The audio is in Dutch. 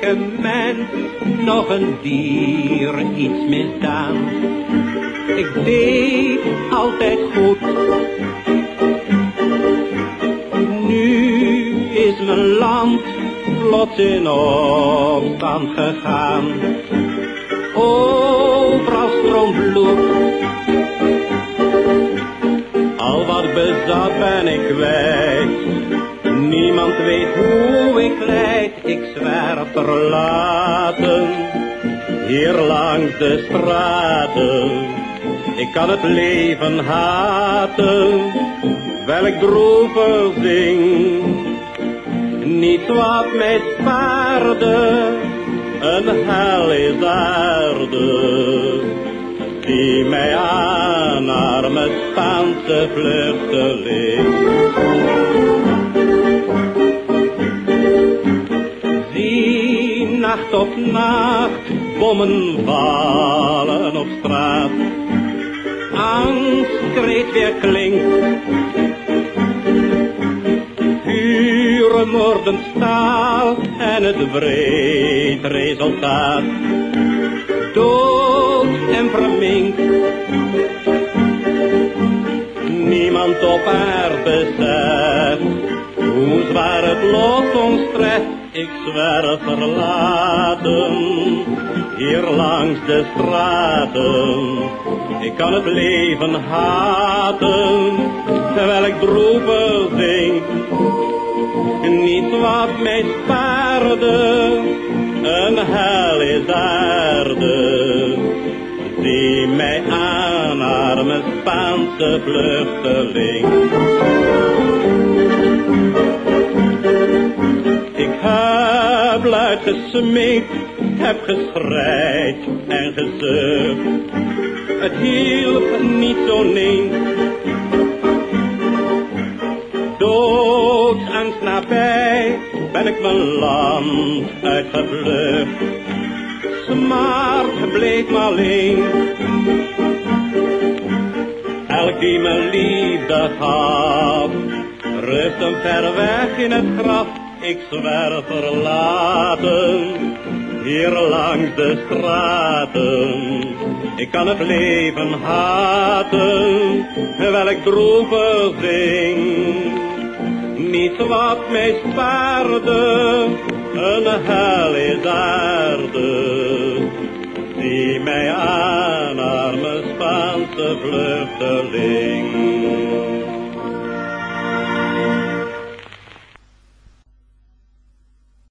een mens, nog een dier iets misdaan. Ik deed altijd goed. Nu is mijn land plots in opstand gegaan. Overal stroomt bloed. Al wat bezat ben ik kwijt. Niemand weet hoe ik zwerf verlaten. Hier langs de straten. Ik kan het leven haten. Welk droevig. Niet wat mij spaarde. Een hel is aarde. Die mij aan, arme Spaanse vluchteling. Nacht op nacht, bommen vallen op straat. Angstkreet weer klinkt. Vuren moorden staal en het breed resultaat. Dood en verminkt. Niemand op aarde zwaar het lot ons treft. Ik zwerf verlaten, hier langs de straten. Ik kan het leven haten, terwijl ik droevig zing. Niet wat mij spaarde, een hel is aarde. Zie mij aan, arme Spaanse vluchteling. Gesmeekt, heb geschreid en gezucht. Het hielp niet zo nee. Doodsangst nabij, ben ik mijn land uitgevlucht. Smart bleef me alleen. Elk die me liefde gaf, rust hem ver weg in het graf. Ik zwerf verlaten, hier langs de straten. Ik kan het leven haten, ik droevig zing. Niets wat mij spaarde, een hel is aarde. Zie mij aan, arme Spaanse vluchteling.